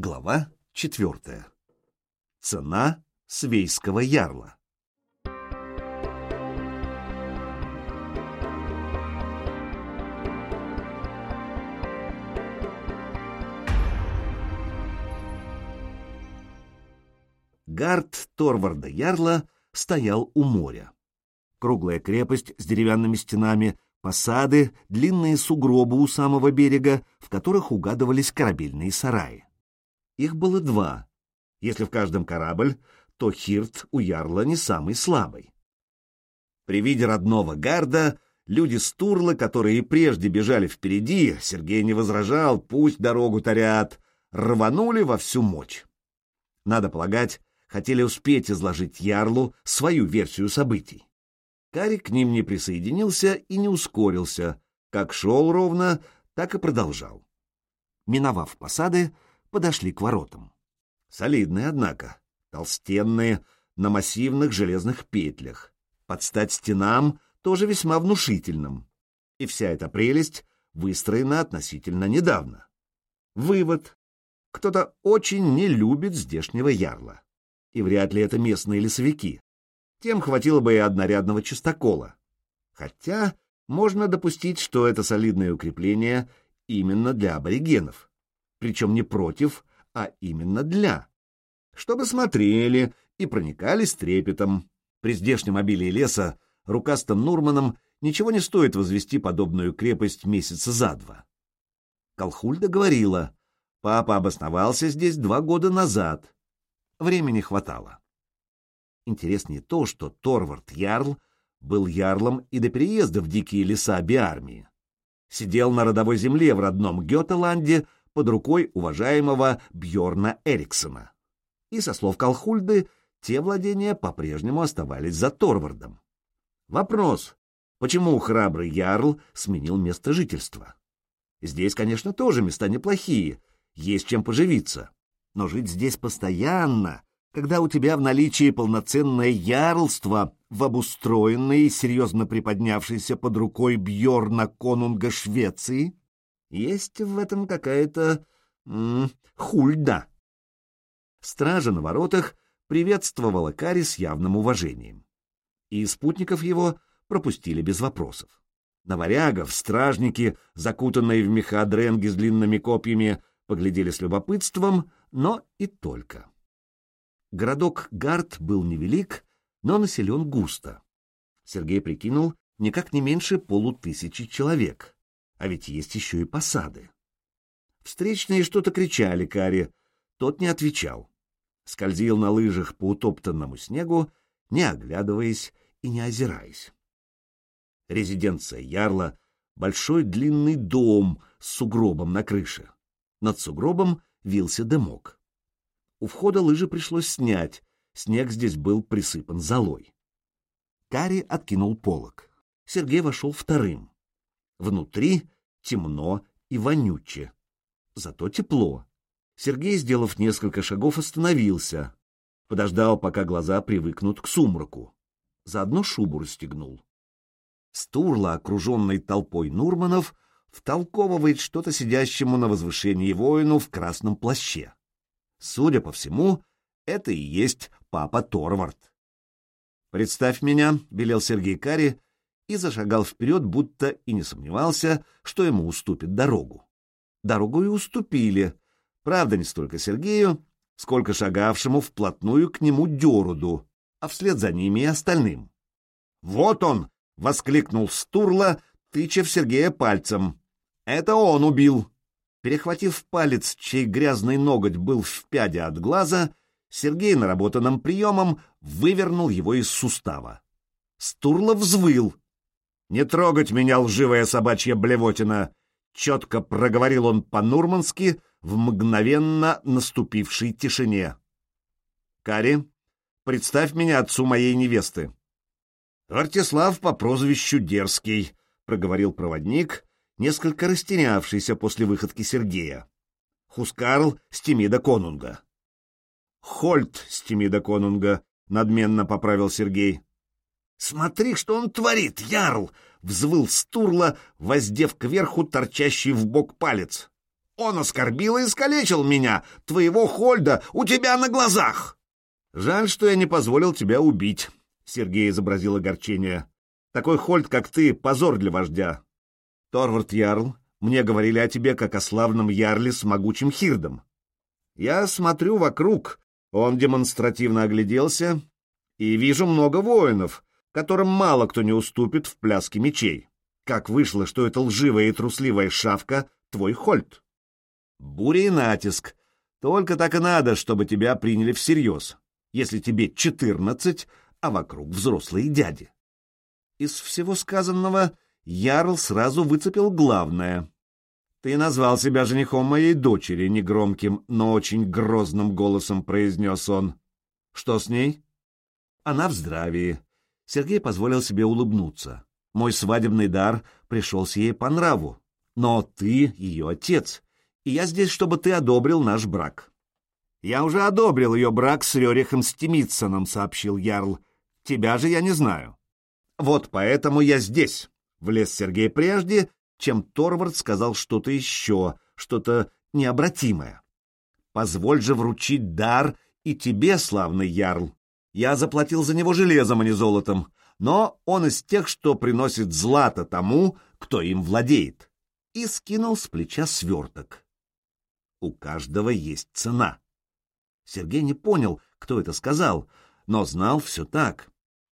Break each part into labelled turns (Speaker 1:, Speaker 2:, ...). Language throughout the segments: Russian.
Speaker 1: Глава четвертая. Цена свейского ярла. Гард Торварда Ярла стоял у моря. Круглая крепость с деревянными стенами, посады, длинные сугробы у самого берега, в которых угадывались корабельные сараи. Их было два. Если в каждом корабль, то Хирт у Ярла не самый слабый. При виде родного гарда люди с Турла, которые и прежде бежали впереди, Сергей не возражал, пусть дорогу тарят, рванули во всю мощь. Надо полагать, хотели успеть изложить Ярлу свою версию событий. Карик к ним не присоединился и не ускорился, как шел ровно, так и продолжал. Миновав посады, подошли к воротам. Солидные, однако, толстенные, на массивных железных петлях. Под стать стенам тоже весьма внушительным. И вся эта прелесть выстроена относительно недавно. Вывод. Кто-то очень не любит здешнего ярла. И вряд ли это местные лесовики. Тем хватило бы и однорядного чистокола. Хотя можно допустить, что это солидное укрепление именно для аборигенов причем не против, а именно для. Чтобы смотрели и проникались трепетом. При здешнем обилии леса рукастым Нурманом ничего не стоит возвести подобную крепость месяца за два. Колхульда говорила, папа обосновался здесь два года назад. Времени хватало. Интереснее то, что Торвард Ярл был ярлом и до переезда в дикие леса Биармии. Сидел на родовой земле в родном Гетеланде под рукой уважаемого Бьорна Эриксона. И, со слов Колхульды, те владения по-прежнему оставались за Торвардом. Вопрос, почему храбрый Ярл сменил место жительства? Здесь, конечно, тоже места неплохие, есть чем поживиться. Но жить здесь постоянно, когда у тебя в наличии полноценное ярлство в обустроенной серьезно приподнявшейся под рукой Бьорна Конунга Швеции, есть в этом какая-то хульда. Стража на воротах приветствовала Кари с явным уважением. И спутников его пропустили без вопросов. На стражники, закутанные в меха дренги с длинными копьями, поглядели с любопытством, но и только. Городок Гард был невелик, но населен густо. Сергей прикинул, никак не меньше полутысячи человек. А ведь есть еще и посады. Встречные что-то кричали Каре, тот не отвечал. Скользил на лыжах по утоптанному снегу, не оглядываясь и не озираясь. Резиденция Ярла — большой длинный дом с сугробом на крыше. Над сугробом вился дымок. У входа лыжи пришлось снять, снег здесь был присыпан золой. Кари откинул полог. Сергей вошел вторым. Внутри темно и вонюче. Зато тепло. Сергей, сделав несколько шагов, остановился. Подождал, пока глаза привыкнут к сумраку. Заодно шубу расстегнул. Стурла, окруженный толпой Нурманов, втолковывает что-то сидящему на возвышении воину в красном плаще. Судя по всему, это и есть папа Торвард. «Представь меня», — велел Сергей Кари, и зашагал вперед, будто и не сомневался, что ему уступит дорогу. Дорогу и уступили, правда, не столько Сергею, сколько шагавшему вплотную к нему Деруду, а вслед за ними и остальным. «Вот он!» — воскликнул Стурла, тыча в Сергея пальцем. «Это он убил!» Перехватив палец, чей грязный ноготь был в пяде от глаза, Сергей наработанным приемом вывернул его из сустава. Стурла взвыл — «Не трогать меня, лживая собачья блевотина!» Четко проговорил он по-нурмански в мгновенно наступившей тишине. «Кари, представь меня отцу моей невесты». «Артислав по прозвищу Дерзкий», — проговорил проводник, несколько растерявшийся после выходки Сергея. «Хускарл Стимида Конунга». «Хольт Стимида Конунга», — надменно поправил Сергей. «Смотри, что он творит, Ярл!» — взвыл Стурла, воздев кверху торчащий в бок палец. Он оскорбил и искалечил меня, твоего Хольда, у тебя на глазах!» «Жаль, что я не позволил тебя убить», — Сергей изобразил огорчение. «Такой Хольд, как ты, позор для вождя. Торвард Ярл, мне говорили о тебе, как о славном ярле с могучим хирдом. Я смотрю вокруг, он демонстративно огляделся, и вижу много воинов, которым мало кто не уступит в пляске мечей. Как вышло, что эта лживая и трусливая шавка — твой Хольд? Буря и натиск. Только так и надо, чтобы тебя приняли всерьез, если тебе четырнадцать, а вокруг взрослые дяди. Из всего сказанного Ярл сразу выцепил главное. «Ты назвал себя женихом моей дочери», — негромким, но очень грозным голосом произнес он. «Что с ней?» «Она в здравии». Сергей позволил себе улыбнуться. «Мой свадебный дар пришелся ей по нраву. Но ты ее отец, и я здесь, чтобы ты одобрил наш брак». «Я уже одобрил ее брак с Рерихом Стимитсоном», — сообщил Ярл. «Тебя же я не знаю». «Вот поэтому я здесь». Влез Сергей прежде, чем Торвард сказал что-то еще, что-то необратимое. «Позволь же вручить дар и тебе, славный ярл. Я заплатил за него железом, а не золотом, но он из тех, что приносит злато тому, кто им владеет». И скинул с плеча сверток. У каждого есть цена. Сергей не понял, кто это сказал, но знал все так.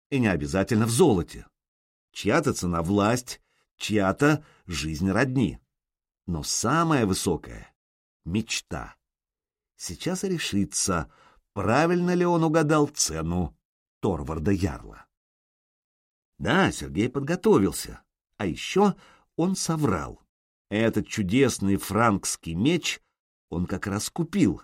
Speaker 1: И не обязательно в золоте. Чья-то цена — власть, чья-то — жизнь родни. Но самая высокая — мечта. Сейчас решится, правильно ли он угадал цену Торварда Ярла. Да, Сергей подготовился, а еще он соврал. Этот чудесный франкский меч он как раз купил,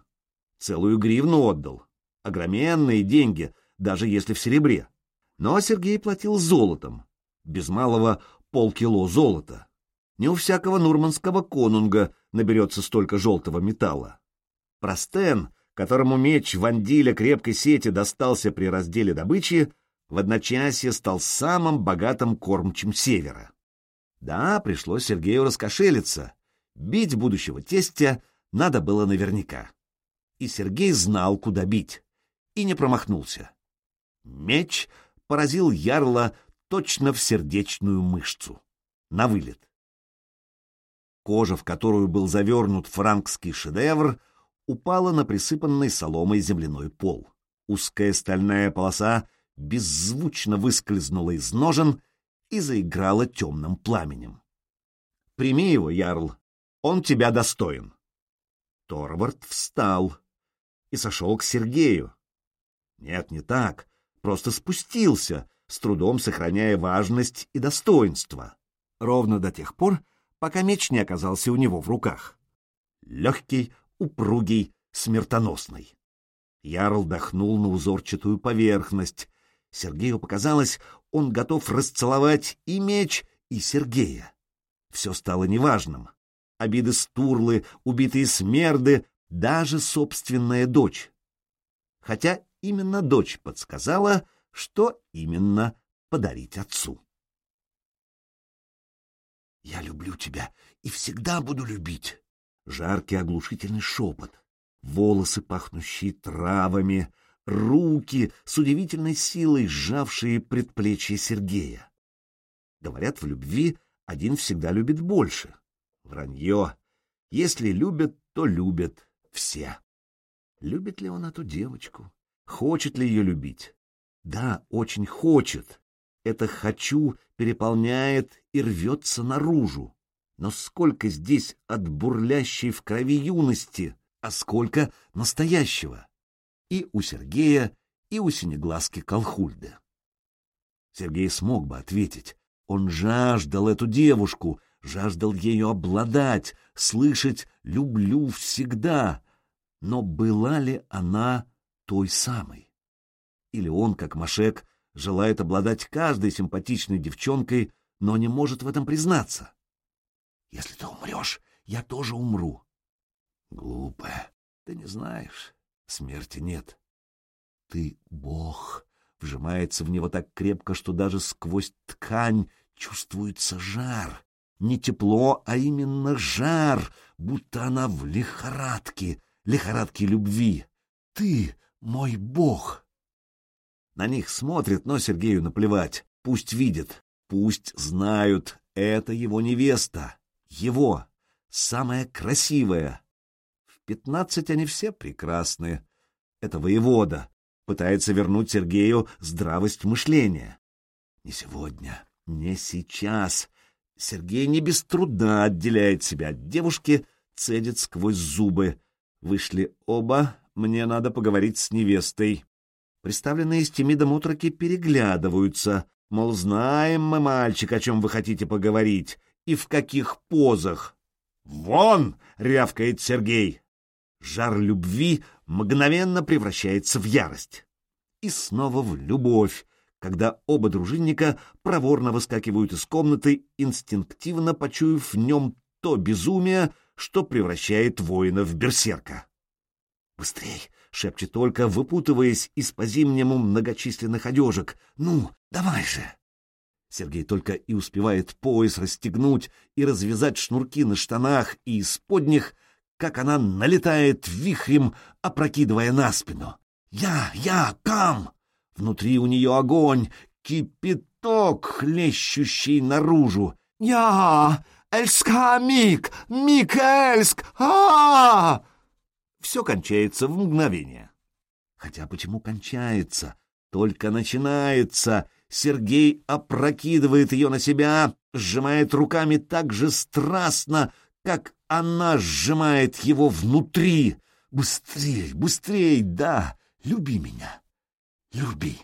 Speaker 1: целую гривну отдал, огроменные деньги, даже если в серебре. Но Сергей платил золотом, без малого полкило золота. Не у всякого нурманского конунга наберется столько желтого металла. Простен, которому меч Вандиля крепкой сети достался при разделе добычи, в одночасье стал самым богатым кормчим севера. Да, пришлось Сергею раскошелиться. Бить будущего тестя надо было наверняка. И Сергей знал, куда бить, и не промахнулся. Меч поразил ярла точно в сердечную мышцу. На вылет. Кожа, в которую был завернут франкский шедевр, упала на присыпанный соломой земляной пол. Узкая стальная полоса беззвучно выскользнула из ножен и заиграла темным пламенем. «Прими его, Ярл, он тебя достоин». Торвард встал и сошел к Сергею. Нет, не так, просто спустился, с трудом сохраняя важность и достоинство, ровно до тех пор, пока меч не оказался у него в руках. Легкий, упругий, смертоносный. Ярл дохнул на узорчатую поверхность. Сергею показалось, он готов расцеловать и меч, и Сергея. Все стало неважным. Обиды стурлы, убитые смерды, даже собственная дочь. Хотя именно дочь подсказала, что именно подарить отцу. «Я люблю тебя и всегда буду любить!» Жаркий оглушительный шепот, волосы, пахнущие травами, руки с удивительной силой сжавшие предплечье Сергея. Говорят, в любви один всегда любит больше. Вранье. Если любят, то любят все. Любит ли он эту девочку? Хочет ли ее любить? Да, очень хочет. Это «хочу» переполняет и рвется наружу. Но сколько здесь от бурлящей в крови юности, а сколько настоящего? И у Сергея, и у синеглазки Колхульды. Сергей смог бы ответить. Он жаждал эту девушку, жаждал ее обладать, слышать «люблю всегда». Но была ли она той самой? Или он, как Машек, желает обладать каждой симпатичной девчонкой, но не может в этом признаться. Если ты умрешь, я тоже умру. Глупая, ты не знаешь, смерти нет. Ты бог, вжимается в него так крепко, что даже сквозь ткань чувствуется жар, не тепло, а именно жар, будто она в лихорадке, лихорадке любви. Ты мой бог. На них смотрит, но Сергею наплевать. Пусть видят, пусть знают, это его невеста. Его, самая красивая. В пятнадцать они все прекрасны. Это воевода. Пытается вернуть Сергею здравость мышления. Не сегодня, не сейчас. Сергей не без труда отделяет себя от девушки, цедит сквозь зубы. Вышли оба, мне надо поговорить с невестой. Представленные с Тимидом утроки переглядываются, мол, знаем мы, мальчик, о чем вы хотите поговорить, и в каких позах. «Вон!» — рявкает Сергей. Жар любви мгновенно превращается в ярость. И снова в любовь, когда оба дружинника проворно выскакивают из комнаты, инстинктивно почуяв в нем то безумие, что превращает воина в берсерка. «Быстрей!» — шепчет только, выпутываясь из по-зимнему многочисленных одежек. «Ну, давай же!» Сергей только и успевает пояс расстегнуть и развязать шнурки на штанах и исподних, как она налетает вихрем, опрокидывая на спину. «Я! Я! Кам!» Внутри у нее огонь, кипяток, хлещущий наружу. «Я! Эльска Мик! Мик Эльск! а, Все кончается в мгновение. Хотя почему кончается? Только начинается. Сергей опрокидывает ее на себя, сжимает руками так же страстно, как она сжимает его внутри. Быстрей, быстрей, да, люби меня, люби.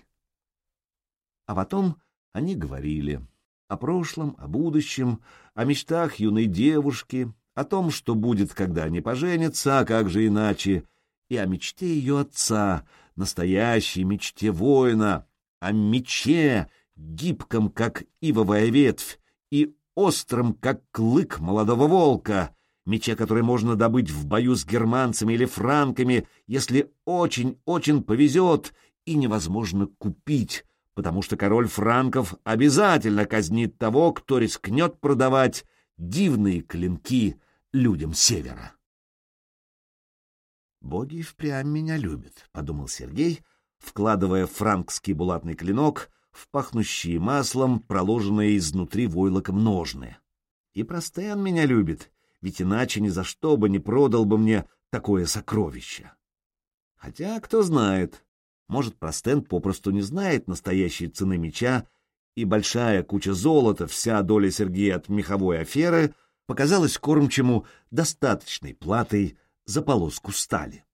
Speaker 1: А потом они говорили о прошлом, о будущем, о мечтах юной девушки, о том, что будет, когда они поженятся, а как же иначе, и о мечте ее отца, настоящей мечте воина, о мече, гибком, как ивовая ветвь, и острым, как клык молодого волка, мече, который можно добыть в бою с германцами или франками, если очень-очень повезет, и невозможно купить, потому что король франков обязательно казнит того, кто рискнет продавать дивные клинки людям севера. «Боги впрямь меня любят», — подумал Сергей, вкладывая франкский булатный клинок в пахнущие маслом, проложенные изнутри войлоком ножны. «И Простен меня любит, ведь иначе ни за что бы не продал бы мне такое сокровище. Хотя, кто знает, может, Простен попросту не знает настоящей цены меча, и большая куча золота, вся доля Сергея от меховой аферы, показалась кормчему достаточной платой за полоску стали.